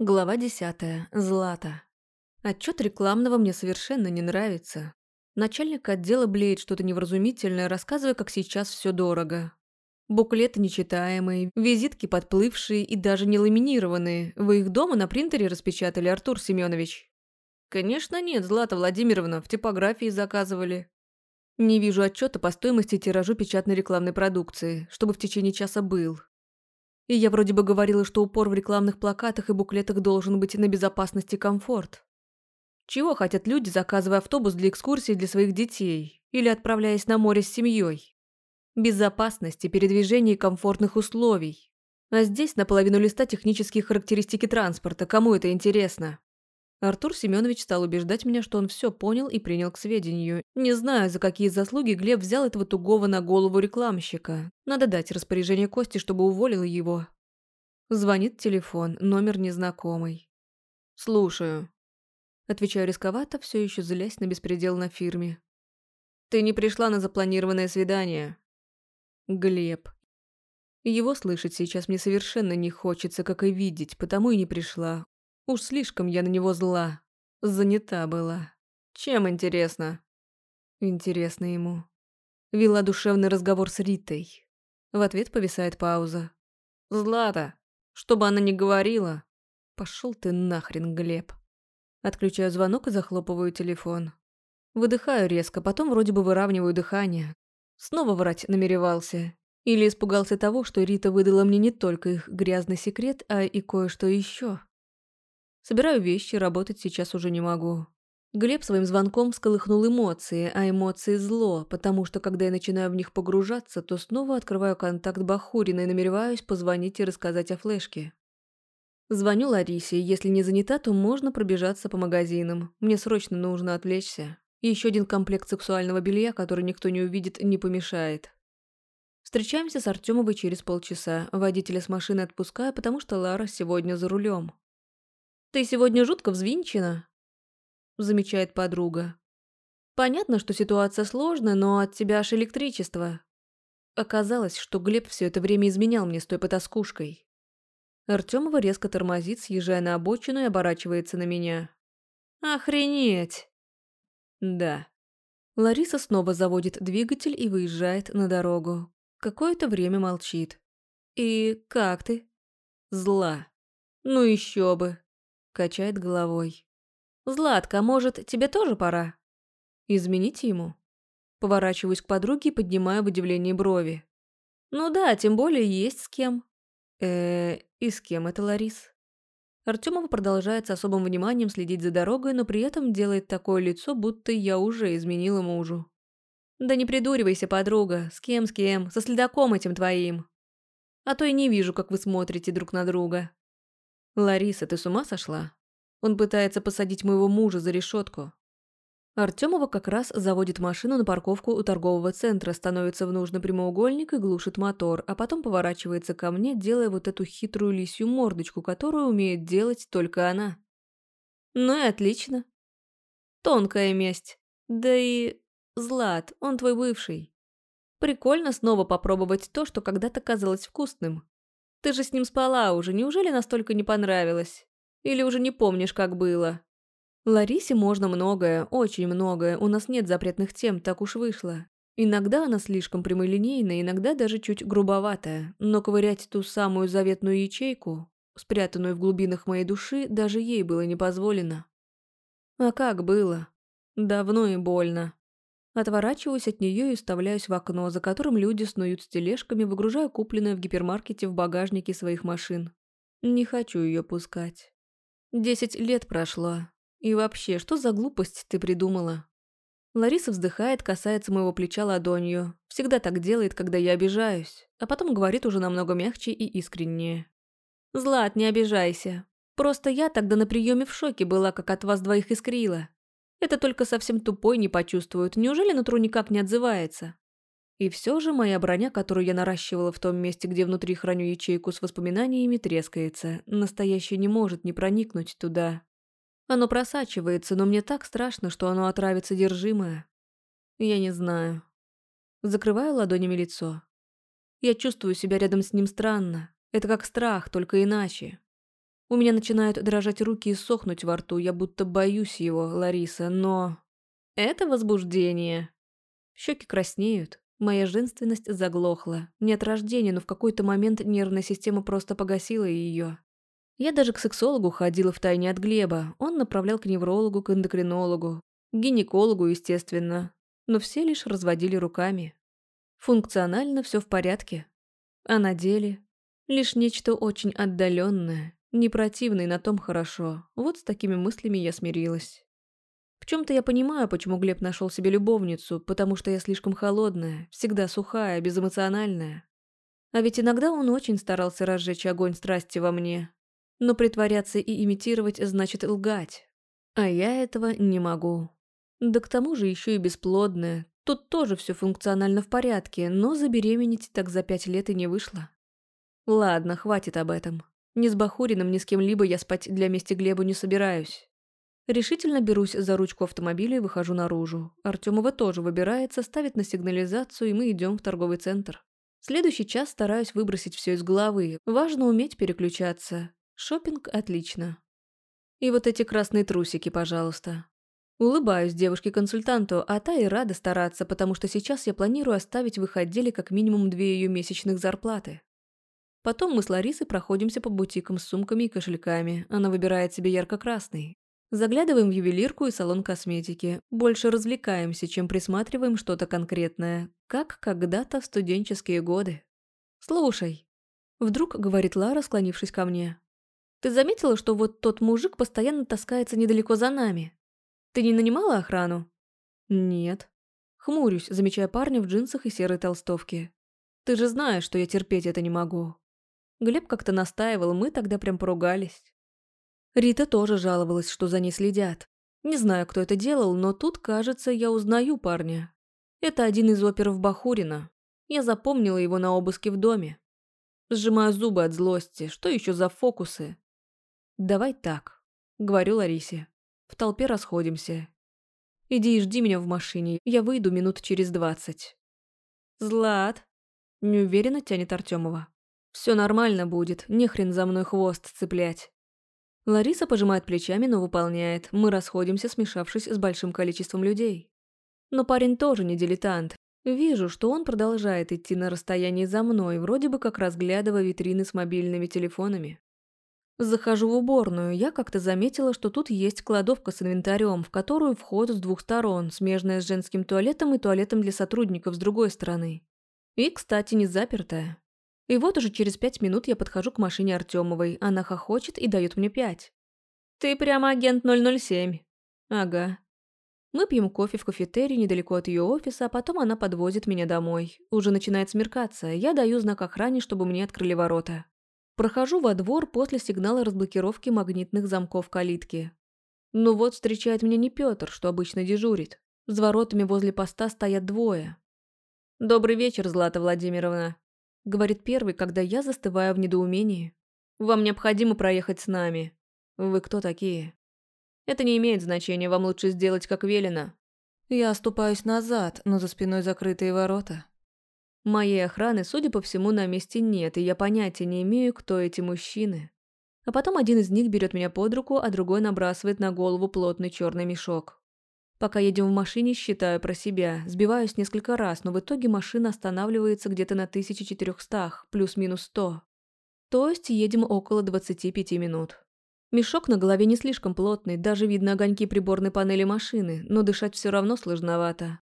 Глава десятая. Злата. Отчет рекламного мне совершенно не нравится. Начальник отдела блеет что-то невразумительное, рассказывая, как сейчас все дорого. Буклеты нечитаемые, визитки подплывшие и даже не ламинированные. Вы их дома на принтере распечатали, Артур Семенович? Конечно нет, Злата Владимировна, в типографии заказывали. Не вижу отчета по стоимости тиражу печатной рекламной продукции, чтобы в течение часа был. И я вроде бы говорила, что упор в рекламных плакатах и буклетах должен быть на безопасность и комфорт. Чего хотят люди, заказывая автобус для экскурсии для своих детей или отправляясь на море с семьей? Безопасности, передвижения и комфортных условий. А здесь наполовину листа технические характеристики транспорта. Кому это интересно? Артур Семенович стал убеждать меня, что он все понял и принял к сведению. Не знаю, за какие заслуги Глеб взял этого тугого на голову рекламщика. Надо дать распоряжение Кости, чтобы уволил его. Звонит телефон, номер незнакомый. «Слушаю». Отвечаю рисковато, все еще злясь на беспредел на фирме. «Ты не пришла на запланированное свидание». Глеб. Его слышать сейчас мне совершенно не хочется, как и видеть, потому и не пришла. Уж слишком я на него зла. Занята была. Чем интересно? Интересно ему. Вела душевный разговор с Ритой. В ответ повисает пауза. «Злата, чтобы она не говорила...» Пошел ты нахрен, Глеб. Отключаю звонок и захлопываю телефон. Выдыхаю резко, потом вроде бы выравниваю дыхание. Снова врать намеревался. Или испугался того, что Рита выдала мне не только их грязный секрет, а и кое-что еще. Собираю вещи, работать сейчас уже не могу. Глеб своим звонком всколыхнул эмоции, а эмоции зло, потому что когда я начинаю в них погружаться, то снова открываю контакт Бахурина и намереваюсь позвонить и рассказать о флешке. Звоню Ларисе, если не занята, то можно пробежаться по магазинам. Мне срочно нужно отвлечься. И еще один комплект сексуального белья, который никто не увидит, не помешает. Встречаемся с Артемовой через полчаса. Водителя с машины отпускаю, потому что Лара сегодня за рулем. «Ты сегодня жутко взвинчена», — замечает подруга. «Понятно, что ситуация сложная, но от тебя аж электричество». Оказалось, что Глеб все это время изменял мне с той потаскушкой. Артемова резко тормозит, съезжая на обочину и оборачивается на меня. «Охренеть!» «Да». Лариса снова заводит двигатель и выезжает на дорогу. Какое-то время молчит. «И как ты?» «Зла». «Ну еще бы. Качает головой. «Златка, может, тебе тоже пора?» «Изменить ему?» Поворачиваюсь к подруге и поднимаю в удивлении брови. «Ну да, тем более есть с кем». э и с кем это Ларис?» Артемова продолжает с особым вниманием следить за дорогой, но при этом делает такое лицо, будто я уже изменила мужу. «Да не придуривайся, подруга. С кем, с кем? Со следаком этим твоим. А то и не вижу, как вы смотрите друг на друга». «Лариса, ты с ума сошла? Он пытается посадить моего мужа за решетку». Артемова как раз заводит машину на парковку у торгового центра, становится в нужный прямоугольник и глушит мотор, а потом поворачивается ко мне, делая вот эту хитрую лисью мордочку, которую умеет делать только она. Ну и отлично. Тонкая месть. Да и... Злат, он твой бывший. Прикольно снова попробовать то, что когда-то казалось вкусным. Ты же с ним спала уже, неужели настолько не понравилось? Или уже не помнишь, как было? Ларисе можно многое, очень многое, у нас нет запретных тем, так уж вышло. Иногда она слишком прямолинейная, иногда даже чуть грубоватая, но ковырять ту самую заветную ячейку, спрятанную в глубинах моей души, даже ей было не позволено. А как было? Давно и больно. Отворачиваюсь от нее и вставляюсь в окно, за которым люди снуют с тележками, выгружая купленное в гипермаркете в багажнике своих машин. Не хочу ее пускать. Десять лет прошло. И вообще, что за глупость ты придумала? Лариса вздыхает, касается моего плеча ладонью. Всегда так делает, когда я обижаюсь. А потом говорит уже намного мягче и искреннее. «Злат, не обижайся. Просто я тогда на приеме в шоке была, как от вас двоих искрила. Это только совсем тупой не почувствуют. Неужели нутро никак не отзывается? И все же моя броня, которую я наращивала в том месте, где внутри храню ячейку с воспоминаниями, трескается. Настоящее не может не проникнуть туда. Оно просачивается, но мне так страшно, что оно отравит содержимое. Я не знаю. Закрываю ладонями лицо. Я чувствую себя рядом с ним странно. Это как страх, только иначе. У меня начинают дрожать руки и сохнуть во рту, я будто боюсь его, Лариса, но... Это возбуждение. Щеки краснеют, моя женственность заглохла. Не от рождения, но в какой-то момент нервная система просто погасила ее. Я даже к сексологу ходила в тайне от Глеба. Он направлял к неврологу, к эндокринологу, к гинекологу, естественно. Но все лишь разводили руками. Функционально все в порядке. А на деле лишь нечто очень отдаленное, не противное, на том хорошо. Вот с такими мыслями я смирилась. В чем-то я понимаю, почему Глеб нашел себе любовницу, потому что я слишком холодная, всегда сухая, безэмоциональная. А ведь иногда он очень старался разжечь огонь страсти во мне, но притворяться и имитировать значит лгать. А я этого не могу. Да к тому же еще и бесплодная. Тут тоже все функционально в порядке, но забеременеть так за пять лет и не вышло. Ладно, хватит об этом. Ни с Бахуриным, ни с кем-либо я спать для мести Глебу не собираюсь. Решительно берусь за ручку автомобиля и выхожу наружу. Артемова тоже выбирается, ставит на сигнализацию, и мы идем в торговый центр. Следующий час стараюсь выбросить все из головы. Важно уметь переключаться. Шопинг отлично. И вот эти красные трусики, пожалуйста. Улыбаюсь девушке-консультанту, а та и рада стараться, потому что сейчас я планирую оставить в их отделе как минимум две ее месячных зарплаты. Потом мы с Ларисой проходимся по бутикам с сумками и кошельками. Она выбирает себе ярко-красный. Заглядываем в ювелирку и салон косметики. Больше развлекаемся, чем присматриваем что-то конкретное, как когда-то в студенческие годы. «Слушай», — вдруг говорит Лара, склонившись ко мне. Ты заметила, что вот тот мужик постоянно таскается недалеко за нами? Ты не нанимала охрану? Нет. Хмурюсь, замечая парня в джинсах и серой толстовке. Ты же знаешь, что я терпеть это не могу. Глеб как-то настаивал, мы тогда прям поругались. Рита тоже жаловалась, что за ней следят. Не знаю, кто это делал, но тут, кажется, я узнаю парня. Это один из оперов Бахурина. Я запомнила его на обыске в доме. Сжимаю зубы от злости. Что еще за фокусы? «Давай так», — говорю Ларисе. В толпе расходимся. «Иди и жди меня в машине, я выйду минут через двадцать». «Злат», — неуверенно тянет Артемова. «Все нормально будет, не хрен за мной хвост цеплять». Лариса пожимает плечами, но выполняет. Мы расходимся, смешавшись с большим количеством людей. Но парень тоже не дилетант. Вижу, что он продолжает идти на расстоянии за мной, вроде бы как разглядывая витрины с мобильными телефонами. Захожу в уборную, я как-то заметила, что тут есть кладовка с инвентарем, в которую вход с двух сторон, смежная с женским туалетом и туалетом для сотрудников с другой стороны. И, кстати, не запертая. И вот уже через пять минут я подхожу к машине Артемовой, она хохочет и дает мне пять. «Ты прямо агент 007». «Ага». Мы пьем кофе в кафетерии недалеко от ее офиса, а потом она подвозит меня домой. Уже начинает смеркаться, я даю знак охране, чтобы мне открыли ворота. Прохожу во двор после сигнала разблокировки магнитных замков калитки. Ну вот встречает меня не Пётр, что обычно дежурит. С воротами возле поста стоят двое. «Добрый вечер, Злата Владимировна», — говорит первый, когда я застываю в недоумении. «Вам необходимо проехать с нами. Вы кто такие?» «Это не имеет значения, вам лучше сделать, как велено». Я оступаюсь назад, но за спиной закрытые ворота. Моей охраны, судя по всему, на месте нет, и я понятия не имею, кто эти мужчины. А потом один из них берет меня под руку, а другой набрасывает на голову плотный черный мешок. Пока едем в машине, считаю про себя. Сбиваюсь несколько раз, но в итоге машина останавливается где-то на 1400, плюс-минус 100. То есть едем около 25 минут. Мешок на голове не слишком плотный, даже видно огоньки приборной панели машины, но дышать все равно сложновато.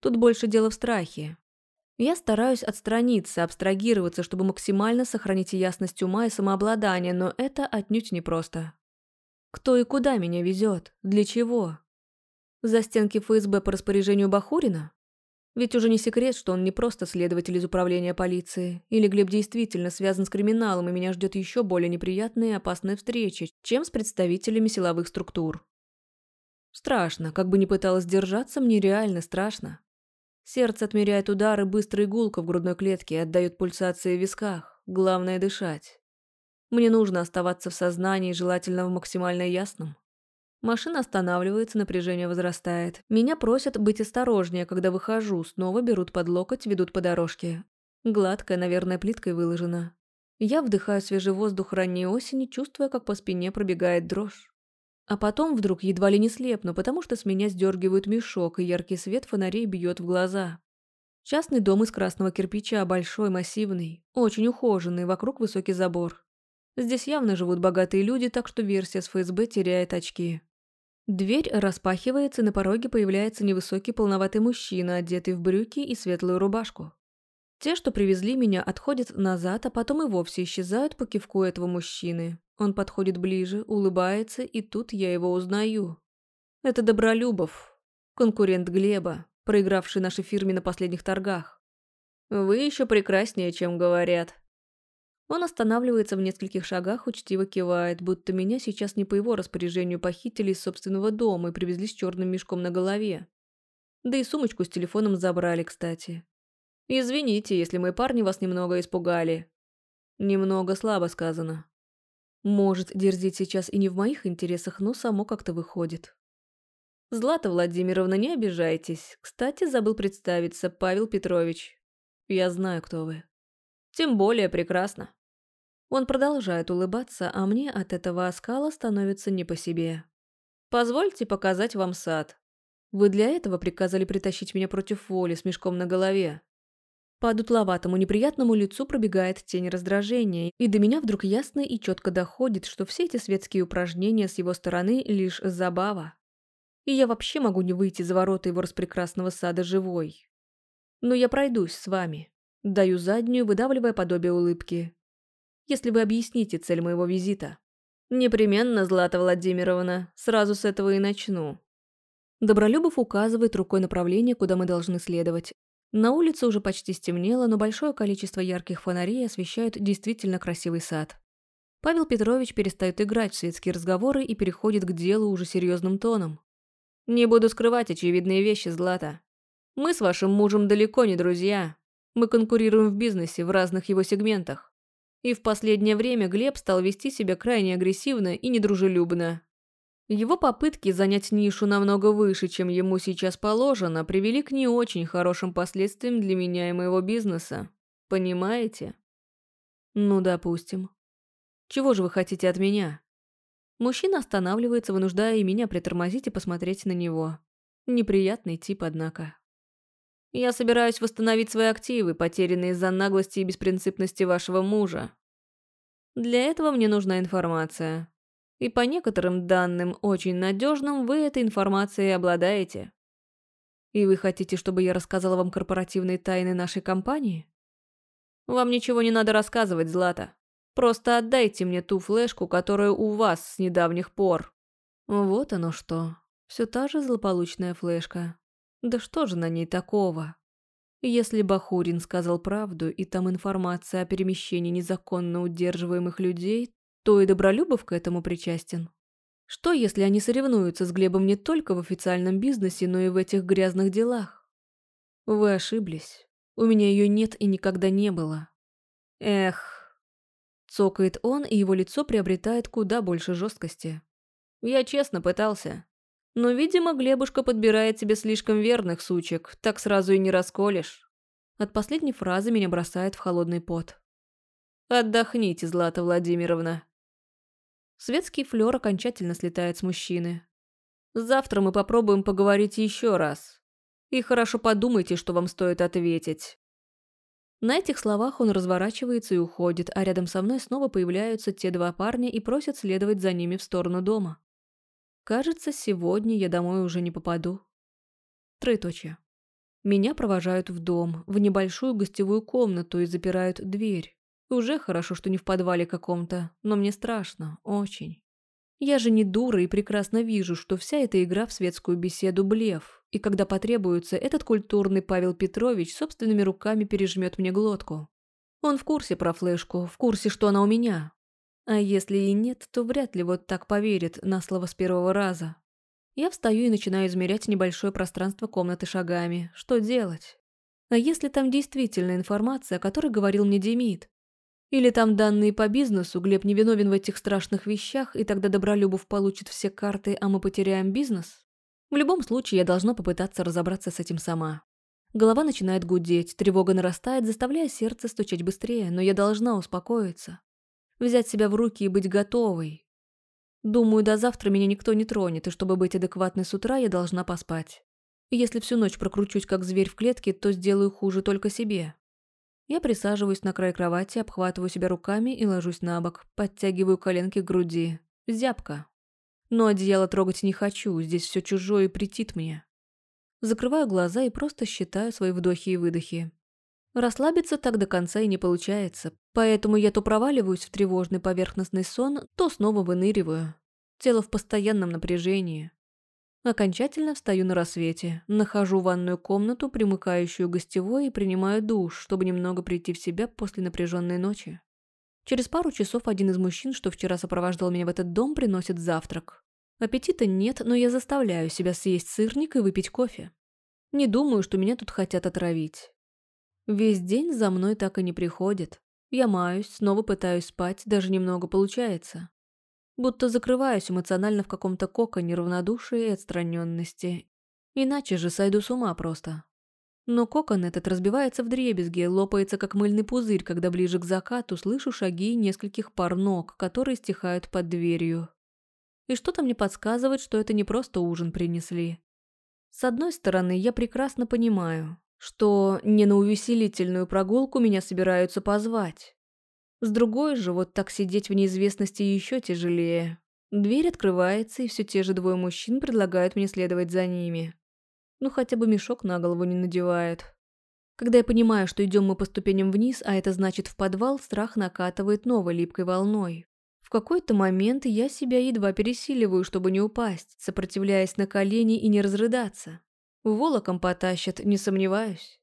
Тут больше дело в страхе. Я стараюсь отстраниться, абстрагироваться, чтобы максимально сохранить ясность ума и самообладание, но это отнюдь непросто. Кто и куда меня везет? Для чего? За стенки ФСБ по распоряжению Бахурина? Ведь уже не секрет, что он не просто следователь из управления полиции. Или Глеб действительно связан с криминалом, и меня ждет еще более неприятная и опасная встреча, чем с представителями силовых структур. Страшно, как бы ни пыталась держаться, мне реально страшно. Сердце отмеряет удары быстро и в грудной клетке отдает пульсации в висках. Главное – дышать. Мне нужно оставаться в сознании, желательно в максимально ясном. Машина останавливается, напряжение возрастает. Меня просят быть осторожнее, когда выхожу, снова берут под локоть, ведут по дорожке. Гладкая, наверное, плиткой выложена. Я вдыхаю свежий воздух ранней осени, чувствуя, как по спине пробегает дрожь. А потом вдруг едва ли не слепну, потому что с меня сдергивают мешок, и яркий свет фонарей бьет в глаза. Частный дом из красного кирпича, большой, массивный, очень ухоженный, вокруг высокий забор. Здесь явно живут богатые люди, так что версия с ФСБ теряет очки. Дверь распахивается, на пороге появляется невысокий полноватый мужчина, одетый в брюки и светлую рубашку. Те, что привезли меня, отходят назад, а потом и вовсе исчезают по кивку этого мужчины. Он подходит ближе, улыбается, и тут я его узнаю. Это Добролюбов, конкурент Глеба, проигравший нашей фирме на последних торгах. Вы еще прекраснее, чем говорят. Он останавливается в нескольких шагах, учтиво кивает, будто меня сейчас не по его распоряжению похитили из собственного дома и привезли с черным мешком на голове. Да и сумочку с телефоном забрали, кстати. Извините, если мои парни вас немного испугали. Немного слабо сказано. Может, дерзить сейчас и не в моих интересах, но само как-то выходит. Злата Владимировна, не обижайтесь. Кстати, забыл представиться, Павел Петрович. Я знаю, кто вы. Тем более прекрасно. Он продолжает улыбаться, а мне от этого оскала становится не по себе. Позвольте показать вам сад. Вы для этого приказали притащить меня против воли с мешком на голове. По дутловатому неприятному лицу пробегает тень раздражения, и до меня вдруг ясно и четко доходит, что все эти светские упражнения с его стороны лишь забава. И я вообще могу не выйти за ворота его распрекрасного сада живой. Но я пройдусь с вами. Даю заднюю, выдавливая подобие улыбки. Если вы объясните цель моего визита. Непременно, Злата Владимировна, сразу с этого и начну. Добролюбов указывает рукой направление, куда мы должны следовать, на улице уже почти стемнело, но большое количество ярких фонарей освещают действительно красивый сад. Павел Петрович перестает играть в светские разговоры и переходит к делу уже серьезным тоном. «Не буду скрывать очевидные вещи, Злата. Мы с вашим мужем далеко не друзья. Мы конкурируем в бизнесе в разных его сегментах. И в последнее время Глеб стал вести себя крайне агрессивно и недружелюбно. Его попытки занять нишу намного выше, чем ему сейчас положено, привели к не очень хорошим последствиям для меня и моего бизнеса. Понимаете? Ну, допустим. Чего же вы хотите от меня? Мужчина останавливается, вынуждая и меня притормозить и посмотреть на него. Неприятный тип, однако. Я собираюсь восстановить свои активы, потерянные из-за наглости и беспринципности вашего мужа. Для этого мне нужна информация. И по некоторым данным, очень надежным, вы этой информацией обладаете. И вы хотите, чтобы я рассказала вам корпоративные тайны нашей компании? Вам ничего не надо рассказывать, Злата. Просто отдайте мне ту флешку, которая у вас с недавних пор. Вот оно что. Все та же злополучная флешка. Да что же на ней такого? Если Бахурин сказал правду, и там информация о перемещении незаконно удерживаемых людей, то и Добролюбов к этому причастен. Что, если они соревнуются с Глебом не только в официальном бизнесе, но и в этих грязных делах? Вы ошиблись. У меня ее нет и никогда не было. Эх. Цокает он, и его лицо приобретает куда больше жесткости. Я честно пытался. Но, видимо, Глебушка подбирает себе слишком верных сучек, так сразу и не расколешь. От последней фразы меня бросает в холодный пот. «Отдохните, Злата Владимировна. Светский флёр окончательно слетает с мужчины. Завтра мы попробуем поговорить еще раз. И хорошо подумайте, что вам стоит ответить. На этих словах он разворачивается и уходит, а рядом со мной снова появляются те два парня и просят следовать за ними в сторону дома. Кажется, сегодня я домой уже не попаду. Троеточие. Меня провожают в дом, в небольшую гостевую комнату и запирают дверь. Уже хорошо, что не в подвале каком-то, но мне страшно, очень. Я же не дура и прекрасно вижу, что вся эта игра в светскую беседу – блеф, и когда потребуется, этот культурный Павел Петрович собственными руками пережмет мне глотку. Он в курсе про флешку, в курсе, что она у меня. А если и нет, то вряд ли вот так поверит на слово с первого раза. Я встаю и начинаю измерять небольшое пространство комнаты шагами. Что делать? А если там действительно информация, о которой говорил мне Демид? Или там данные по бизнесу, Глеб не виновен в этих страшных вещах, и тогда Добролюбов получит все карты, а мы потеряем бизнес? В любом случае, я должна попытаться разобраться с этим сама. Голова начинает гудеть, тревога нарастает, заставляя сердце стучать быстрее, но я должна успокоиться. Взять себя в руки и быть готовой. Думаю, до завтра меня никто не тронет, и чтобы быть адекватной с утра, я должна поспать. Если всю ночь прокручусь как зверь в клетке, то сделаю хуже только себе. Я присаживаюсь на край кровати, обхватываю себя руками и ложусь на бок, подтягиваю коленки к груди. Зябко. Но одеяло трогать не хочу, здесь все чужое и претит мне. Закрываю глаза и просто считаю свои вдохи и выдохи. Расслабиться так до конца и не получается, поэтому я то проваливаюсь в тревожный поверхностный сон, то снова выныриваю. Тело в постоянном напряжении. Окончательно встаю на рассвете, нахожу ванную комнату, примыкающую гостевой, и принимаю душ, чтобы немного прийти в себя после напряженной ночи. Через пару часов один из мужчин, что вчера сопровождал меня в этот дом, приносит завтрак. Аппетита нет, но я заставляю себя съесть сырник и выпить кофе. Не думаю, что меня тут хотят отравить. Весь день за мной так и не приходит. Я маюсь, снова пытаюсь спать, даже немного получается. Будто закрываюсь эмоционально в каком-то коконе равнодушия и отстраненности. Иначе же сойду с ума просто. Но кокон этот разбивается в дребезги, лопается как мыльный пузырь, когда ближе к закату слышу шаги нескольких пар ног, которые стихают под дверью. И что-то мне подсказывает, что это не просто ужин принесли. С одной стороны, я прекрасно понимаю, что не на увеселительную прогулку меня собираются позвать. С другой же, вот так сидеть в неизвестности еще тяжелее. Дверь открывается, и все те же двое мужчин предлагают мне следовать за ними. Ну, хотя бы мешок на голову не надевают. Когда я понимаю, что идем мы по ступеням вниз, а это значит в подвал, страх накатывает новой липкой волной. В какой-то момент я себя едва пересиливаю, чтобы не упасть, сопротивляясь на колени и не разрыдаться. Волоком потащат, не сомневаюсь.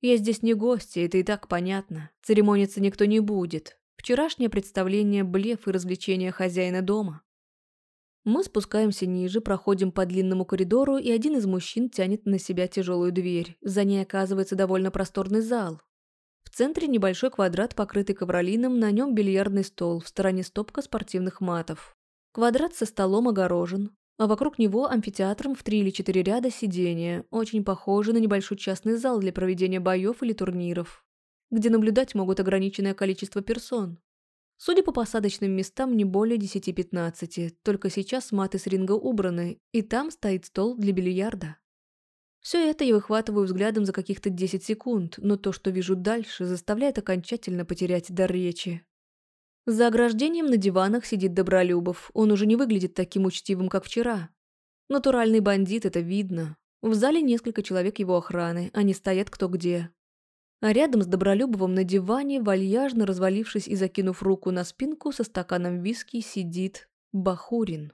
Я здесь не гостья, это и так понятно. Церемониться никто не будет. Вчерашнее представление – блеф и развлечение хозяина дома. Мы спускаемся ниже, проходим по длинному коридору, и один из мужчин тянет на себя тяжелую дверь. За ней оказывается довольно просторный зал. В центре небольшой квадрат, покрытый ковролином, на нем бильярдный стол, в стороне стопка спортивных матов. Квадрат со столом огорожен, а вокруг него амфитеатром в три или четыре ряда сидения, очень похожий на небольшой частный зал для проведения боев или турниров, где наблюдать могут ограниченное количество персон. Судя по посадочным местам, не более 10-15, только сейчас маты с ринга убраны, и там стоит стол для бильярда. Все это я выхватываю взглядом за каких-то 10 секунд, но то, что вижу дальше, заставляет окончательно потерять дар речи. За ограждением на диванах сидит Добролюбов. Он уже не выглядит таким учтивым, как вчера. Натуральный бандит, это видно. В зале несколько человек его охраны, они стоят кто где. А рядом с Добролюбовым на диване, вальяжно развалившись и закинув руку на спинку со стаканом виски, сидит Бахурин.